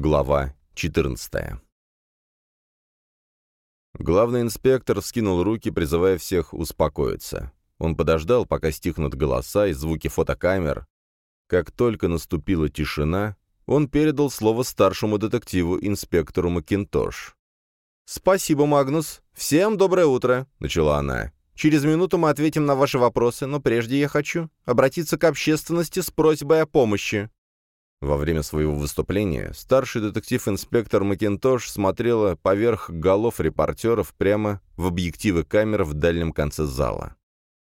Глава 14 Главный инспектор вскинул руки, призывая всех успокоиться. Он подождал, пока стихнут голоса и звуки фотокамер. Как только наступила тишина, он передал слово старшему детективу, инспектору Макинтош. «Спасибо, Магнус. Всем доброе утро», — начала она. «Через минуту мы ответим на ваши вопросы, но прежде я хочу обратиться к общественности с просьбой о помощи». Во время своего выступления старший детектив-инспектор Макинтош смотрела поверх голов репортеров прямо в объективы камер в дальнем конце зала.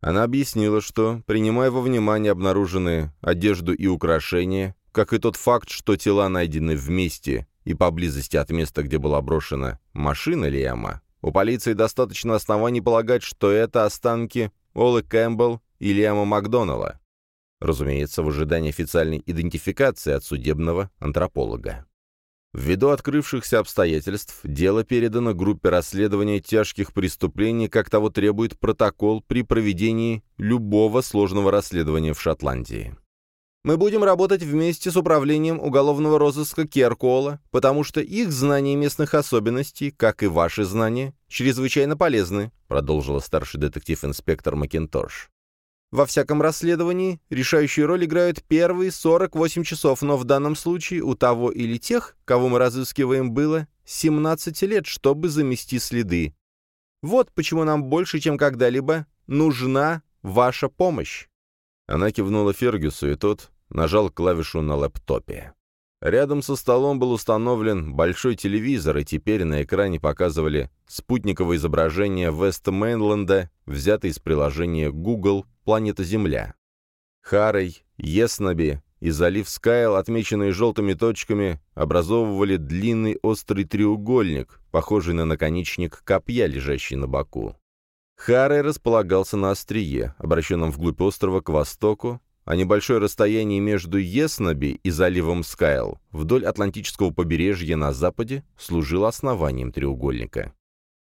Она объяснила, что, принимая во внимание обнаруженные одежду и украшения, как и тот факт, что тела найдены вместе и поблизости от места, где была брошена машина Лиама, у полиции достаточно оснований полагать, что это останки Олы Кэмпбелл и Лиама Макдоналла разумеется, в ожидании официальной идентификации от судебного антрополога. Ввиду открывшихся обстоятельств, дело передано группе расследования тяжких преступлений, как того требует протокол при проведении любого сложного расследования в Шотландии. Мы будем работать вместе с управлением уголовного розыска Керкуола, потому что их знания местных особенностей, как и ваши знания, чрезвычайно полезны, продолжила старший детектив-инспектор Макинтош. Во всяком расследовании решающую роль играют первые 48 часов, но в данном случае у того или тех, кого мы разыскиваем, было 17 лет, чтобы замести следы. Вот почему нам больше, чем когда-либо, нужна ваша помощь. Она кивнула Фергюсу, и тот нажал клавишу на лэптопе. Рядом со столом был установлен большой телевизор, и теперь на экране показывали спутниковое изображение Вест-Мейнленда, взятое из приложения Google «Планета Земля». Харрей, Еснаби и залив Скайл, отмеченные желтыми точками, образовывали длинный острый треугольник, похожий на наконечник копья, лежащий на боку. Харрей располагался на острие, обращенном вглубь острова к востоку, а небольшое расстояние между Еснаби и заливом Скайл вдоль Атлантического побережья на западе служило основанием треугольника.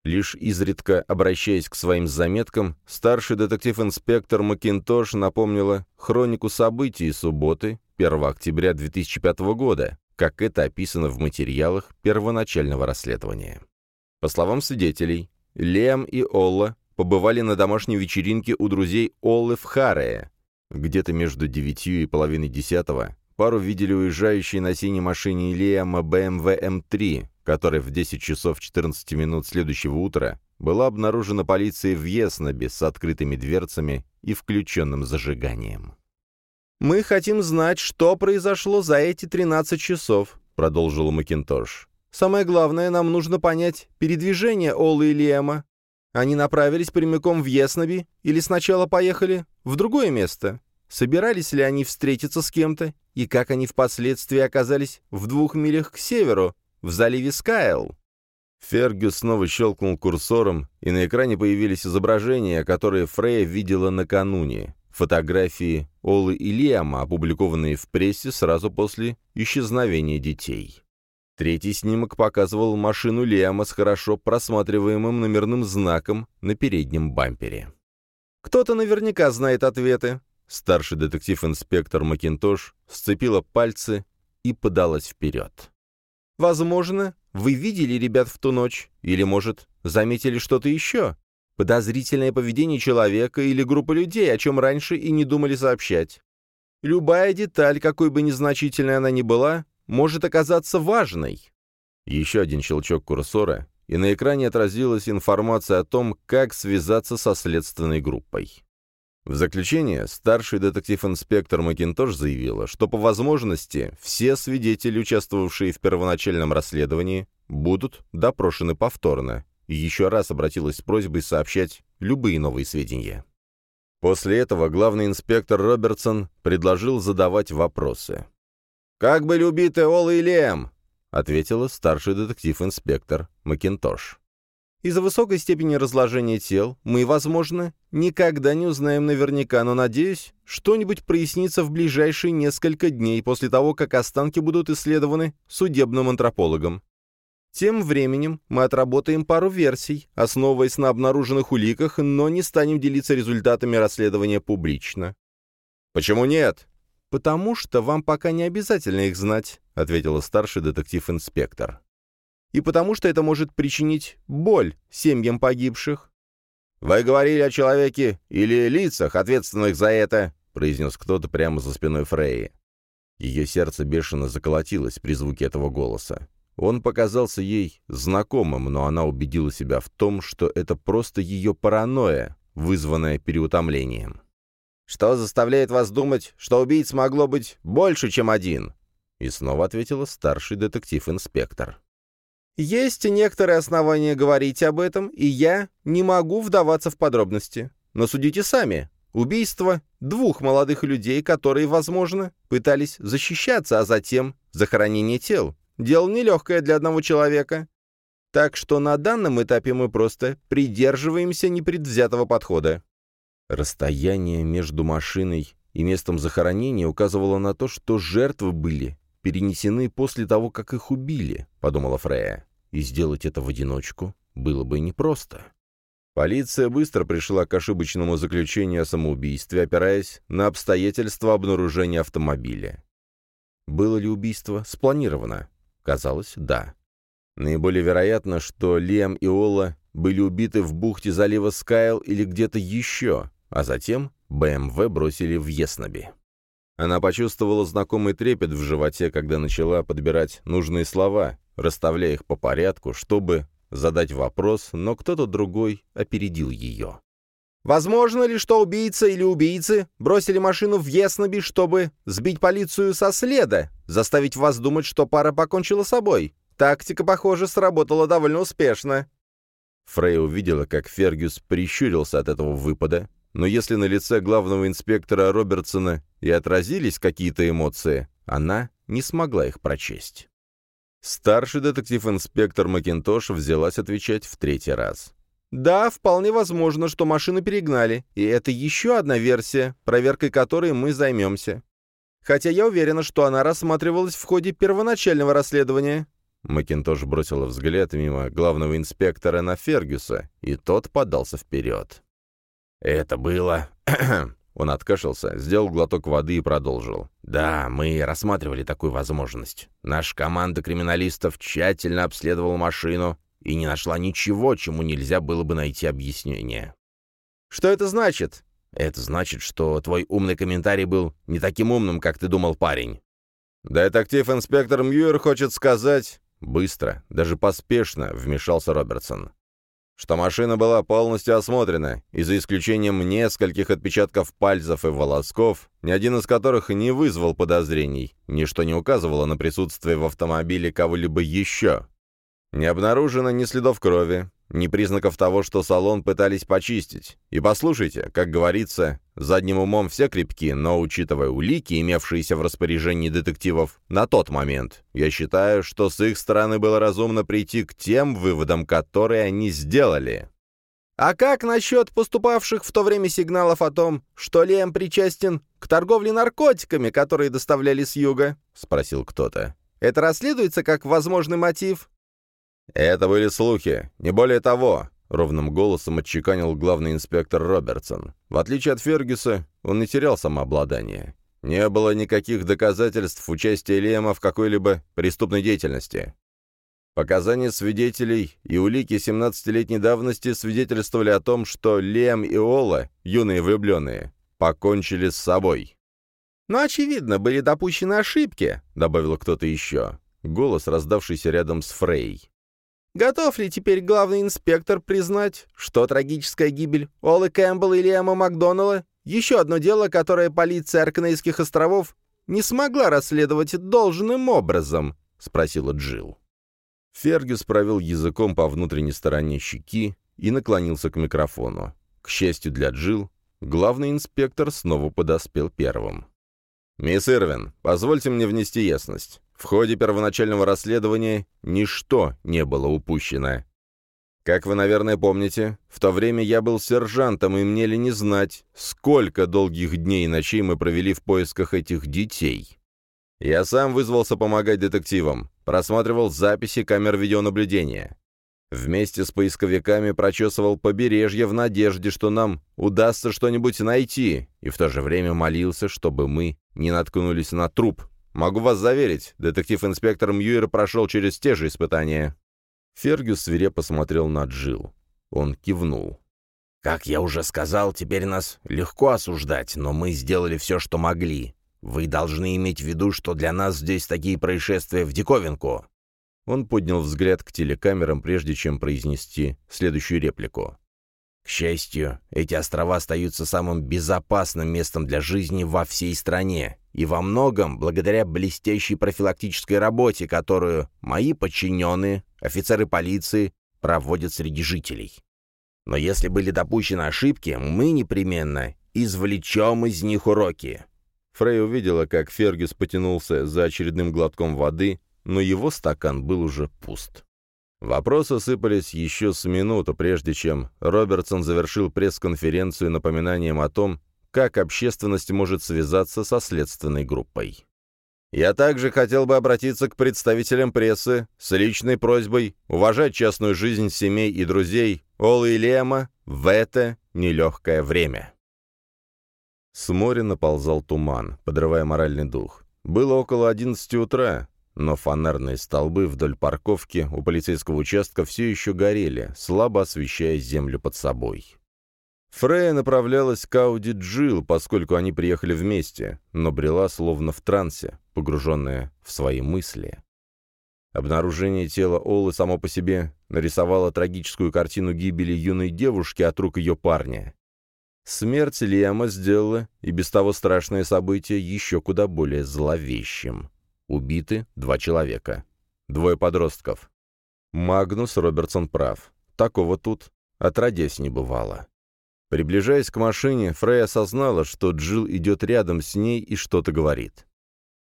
Лишь изредка обращаясь к своим заметкам, старший детектив-инспектор Макинтош напомнила хронику событий субботы, 1 октября 2005 года, как это описано в материалах первоначального расследования. По словам свидетелей, Лем и Олла побывали на домашней вечеринке у друзей Оллы в Харее, где-то между девятью и половиной десятого пару видели уезжающей на синей машине Лиама BMW M3, которая в 10 часов 14 минут следующего утра была обнаружена полицией в Еснобе с открытыми дверцами и включенным зажиганием. «Мы хотим знать, что произошло за эти 13 часов», — продолжил Макинтош. «Самое главное, нам нужно понять передвижение Олы и Лиэма. Они направились прямиком в Есноби или сначала поехали в другое место? Собирались ли они встретиться с кем-то? И как они впоследствии оказались в двух милях к северу, в заливе Скайл?» Фергюс снова щелкнул курсором, и на экране появились изображения, которые Фрея видела накануне. Фотографии Олы и Лиама, опубликованные в прессе сразу после исчезновения детей. Третий снимок показывал машину Лиама с хорошо просматриваемым номерным знаком на переднем бампере. «Кто-то наверняка знает ответы». Старший детектив-инспектор Макинтош сцепила пальцы и подалась вперед. «Возможно, вы видели ребят в ту ночь, или, может, заметили что-то еще? Подозрительное поведение человека или группы людей, о чем раньше и не думали сообщать. Любая деталь, какой бы незначительной она ни была, может оказаться важной. Еще один щелчок курсора, и на экране отразилась информация о том, как связаться со следственной группой. В заключение, старший детектив-инспектор Макинтош заявила, что по возможности все свидетели, участвовавшие в первоначальном расследовании, будут допрошены повторно, и еще раз обратилась с просьбой сообщать любые новые сведения. После этого главный инспектор Робертсон предложил задавать вопросы. «Как были убиты Ола и Лем?» — ответила старший детектив-инспектор Макинтош. «Из-за высокой степени разложения тел мы, возможно, никогда не узнаем наверняка, но, надеюсь, что-нибудь прояснится в ближайшие несколько дней после того, как останки будут исследованы судебным антропологом. Тем временем мы отработаем пару версий, основываясь на обнаруженных уликах, но не станем делиться результатами расследования публично». «Почему нет?» «Потому что вам пока не обязательно их знать», — ответила старший детектив-инспектор. «И потому что это может причинить боль семьям погибших». «Вы говорили о человеке или лицах, ответственных за это», — произнес кто-то прямо за спиной Фрейи. Ее сердце бешено заколотилось при звуке этого голоса. Он показался ей знакомым, но она убедила себя в том, что это просто ее паранойя, вызванная переутомлением. «Что заставляет вас думать, что убийц могло быть больше, чем один?» И снова ответила старший детектив-инспектор. «Есть некоторые основания говорить об этом, и я не могу вдаваться в подробности. Но судите сами. Убийство двух молодых людей, которые, возможно, пытались защищаться, а затем захоронение тел. Дело нелегкое для одного человека. Так что на данном этапе мы просто придерживаемся непредвзятого подхода. Расстояние между машиной и местом захоронения указывало на то, что жертвы были перенесены после того, как их убили, подумала Фрея. И сделать это в одиночку было бы непросто. Полиция быстро пришла к ошибочному заключению о самоубийстве, опираясь на обстоятельства обнаружения автомобиля. Было ли убийство спланировано? Казалось, да. Наиболее вероятно, что Лем и Ола были убиты в бухте залива Скайл или где-то еще, а затем БМВ бросили в Еснаби. Она почувствовала знакомый трепет в животе, когда начала подбирать нужные слова, расставляя их по порядку, чтобы задать вопрос, но кто-то другой опередил ее. Возможно ли, что убийца или убийцы бросили машину в Еснаби, чтобы сбить полицию со следа, заставить вас думать, что пара покончила с собой? Тактика, похоже, сработала довольно успешно». Фрей увидела, как Фергюс прищурился от этого выпада, но если на лице главного инспектора Робертсона и отразились какие-то эмоции, она не смогла их прочесть. Старший детектив-инспектор Макинтош взялась отвечать в третий раз. Да, вполне возможно, что машину перегнали, и это еще одна версия, проверкой которой мы займемся. Хотя я уверена, что она рассматривалась в ходе первоначального расследования». Макинтош бросила взгляд мимо главного инспектора на Фергюса, и тот подался вперед. «Это было...» Он откашлялся, сделал глоток воды и продолжил. «Да, мы рассматривали такую возможность. Наша команда криминалистов тщательно обследовала машину, и не нашла ничего, чему нельзя было бы найти объяснение. «Что это значит?» «Это значит, что твой умный комментарий был не таким умным, как ты думал, парень». «Детектив-инспектор Мьюер хочет сказать...» Быстро, даже поспешно вмешался Робертсон. Что машина была полностью осмотрена, и за исключением нескольких отпечатков пальцев и волосков, ни один из которых не вызвал подозрений, ничто не указывало на присутствие в автомобиле кого-либо еще. Не обнаружено ни следов крови, ни признаков того, что салон пытались почистить. И послушайте, как говорится, задним умом все крепки, но, учитывая улики, имевшиеся в распоряжении детективов на тот момент, я считаю, что с их стороны было разумно прийти к тем выводам, которые они сделали. А как насчет поступавших в то время сигналов о том, что Лем причастен к торговле наркотиками, которые доставляли с юга? — спросил кто-то. Это расследуется как возможный мотив? «Это были слухи, не более того», — ровным голосом отчеканил главный инспектор Робертсон. В отличие от Фергюса, он не терял самообладание. Не было никаких доказательств участия Лема в какой-либо преступной деятельности. Показания свидетелей и улики 17-летней давности свидетельствовали о том, что Лем и Ола, юные влюбленные, покончили с собой. «Но, очевидно, были допущены ошибки», — добавил кто-то еще. Голос, раздавшийся рядом с Фрей. Готов ли теперь главный инспектор признать, что трагическая гибель Олы Кэмпбелла и Лиама Макдоналла — еще одно дело, которое полиция Аркнейских островов не смогла расследовать должным образом? — спросила Джилл. Фергюс провел языком по внутренней стороне щеки и наклонился к микрофону. К счастью для Джилл, главный инспектор снова подоспел первым. «Мисс Ирвин, позвольте мне внести ясность. В ходе первоначального расследования ничто не было упущено. Как вы, наверное, помните, в то время я был сержантом, и мне ли не знать, сколько долгих дней и ночей мы провели в поисках этих детей. Я сам вызвался помогать детективам, просматривал записи камер видеонаблюдения. Вместе с поисковиками прочесывал побережье в надежде, что нам удастся что-нибудь найти, и в то же время молился, чтобы мы не наткнулись на труп, Могу вас заверить, детектив-инспектор Мьюер прошел через те же испытания». Фергюс свирепо посмотрел на Джилл. Он кивнул. «Как я уже сказал, теперь нас легко осуждать, но мы сделали все, что могли. Вы должны иметь в виду, что для нас здесь такие происшествия в диковинку». Он поднял взгляд к телекамерам, прежде чем произнести следующую реплику. К счастью, эти острова остаются самым безопасным местом для жизни во всей стране, и во многом благодаря блестящей профилактической работе, которую мои подчиненные, офицеры полиции, проводят среди жителей. Но если были допущены ошибки, мы непременно извлечем из них уроки. Фрей увидела, как Фергюс потянулся за очередным глотком воды, но его стакан был уже пуст. Вопросы сыпались еще с минуту, прежде чем Робертсон завершил пресс-конференцию напоминанием о том, как общественность может связаться со следственной группой. Я также хотел бы обратиться к представителям прессы с личной просьбой уважать частную жизнь семей и друзей Олы и Лема в это нелегкое время. С моря наползал туман, подрывая моральный дух. Было около 11 утра, но фонарные столбы вдоль парковки у полицейского участка все еще горели, слабо освещая землю под собой. Фрея направлялась к Ауди Джилл, поскольку они приехали вместе, но брела словно в трансе, погруженная в свои мысли. Обнаружение тела Олы само по себе нарисовало трагическую картину гибели юной девушки от рук ее парня. Смерть Лема сделала и без того страшное событие еще куда более зловещим. Убиты два человека. Двое подростков. Магнус Робертсон прав. Такого тут отродясь не бывало. Приближаясь к машине, Фрей осознала, что Джилл идет рядом с ней и что-то говорит.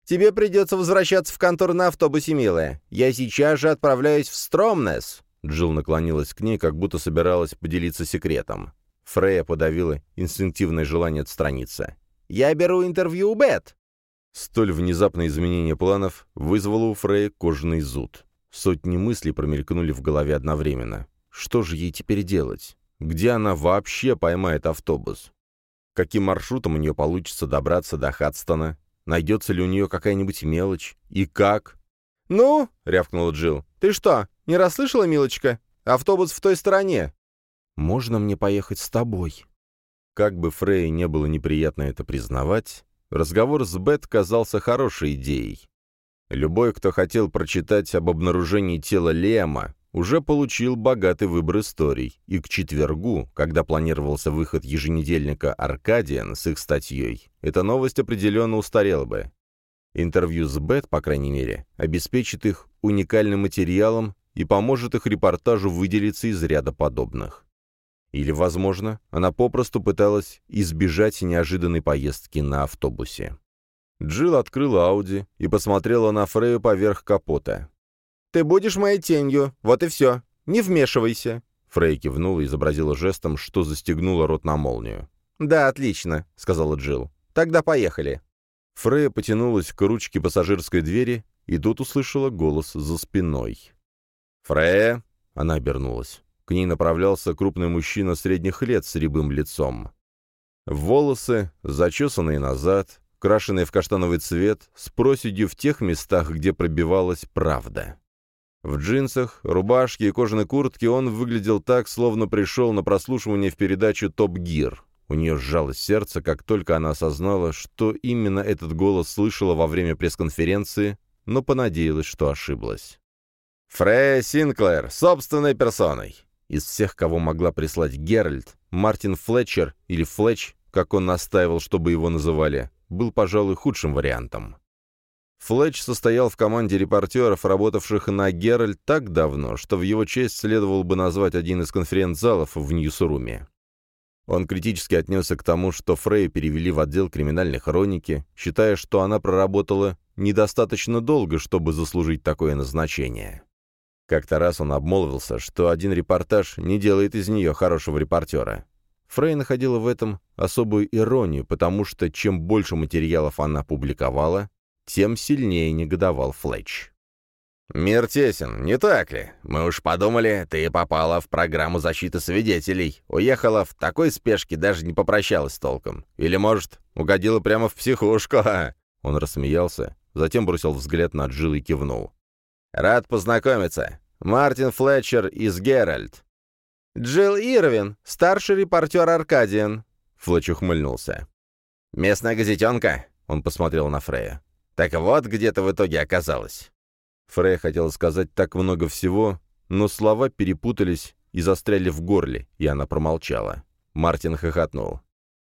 «Тебе придется возвращаться в контору на автобусе, милая. Я сейчас же отправляюсь в Стромнес». Джилл наклонилась к ней, как будто собиралась поделиться секретом. Фрея подавила инстинктивное желание отстраниться. «Я беру интервью у Бет». Столь внезапное изменение планов вызвало у Фрея кожаный зуд. Сотни мыслей промелькнули в голове одновременно. Что же ей теперь делать? Где она вообще поймает автобус? Каким маршрутом у нее получится добраться до Хадстона? Найдется ли у нее какая-нибудь мелочь? И как? «Ну?» — рявкнула Джилл. «Ты что, не расслышала, милочка? Автобус в той стороне». «Можно мне поехать с тобой?» Как бы Фрей не было неприятно это признавать, Разговор с Бет казался хорошей идеей. Любой, кто хотел прочитать об обнаружении тела Лема, уже получил богатый выбор историй, и к четвергу, когда планировался выход еженедельника «Аркадиан» с их статьей, эта новость определенно устарела бы. Интервью с Бет, по крайней мере, обеспечит их уникальным материалом и поможет их репортажу выделиться из ряда подобных. Или, возможно, она попросту пыталась избежать неожиданной поездки на автобусе. Джилл открыла Ауди и посмотрела на Фрею поверх капота. «Ты будешь моей тенью, вот и все. Не вмешивайся». Фрей кивнула и изобразила жестом, что застегнула рот на молнию. «Да, отлично», — сказала Джилл. «Тогда поехали». Фрея потянулась к ручке пассажирской двери, и тут услышала голос за спиной. «Фрея!» — она обернулась. К ней направлялся крупный мужчина средних лет с рябым лицом. Волосы, зачесанные назад, крашеные в каштановый цвет, с проседью в тех местах, где пробивалась правда. В джинсах, рубашке и кожаной куртке он выглядел так, словно пришел на прослушивание в передачу «Топ Гир». У нее сжалось сердце, как только она осознала, что именно этот голос слышала во время пресс-конференции, но понадеялась, что ошиблась. «Фрея Синклер, собственной персоной!» Из всех, кого могла прислать Геральт, Мартин Флетчер или Флетч, как он настаивал, чтобы его называли, был, пожалуй, худшим вариантом. Флетч состоял в команде репортеров, работавших на Геральт так давно, что в его честь следовало бы назвать один из конференц-залов в Ньюсруме. Он критически отнесся к тому, что Фрей перевели в отдел криминальной хроники, считая, что она проработала недостаточно долго, чтобы заслужить такое назначение. Как-то раз он обмолвился, что один репортаж не делает из нее хорошего репортера. Фрей находила в этом особую иронию, потому что чем больше материалов она публиковала, тем сильнее негодовал Флетч. «Мир тесен, не так ли? Мы уж подумали, ты попала в программу защиты свидетелей. Уехала в такой спешке, даже не попрощалась толком. Или, может, угодила прямо в психушку, а?» Он рассмеялся, затем бросил взгляд на Джилл и кивнул. «Рад познакомиться. Мартин Флетчер из Геральт». «Джилл Ирвин, старший репортер Аркадиан», — Флетч ухмыльнулся. «Местная газетенка?» — он посмотрел на Фрея. «Так вот, где ты в итоге оказалась». Фрей хотел сказать так много всего, но слова перепутались и застряли в горле, и она промолчала. Мартин хохотнул.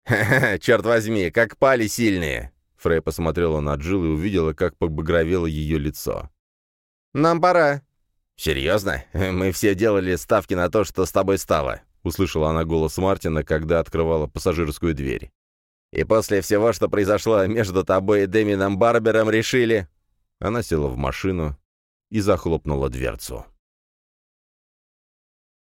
«Ха-ха, черт возьми, как пали сильные!» Фрей посмотрела на Джилл и увидела, как побагровело ее лицо. «Нам пора». «Серьезно? Мы все делали ставки на то, что с тобой стало», — услышала она голос Мартина, когда открывала пассажирскую дверь. «И после всего, что произошло между тобой и Дэмином Барбером, решили...» Она села в машину и захлопнула дверцу.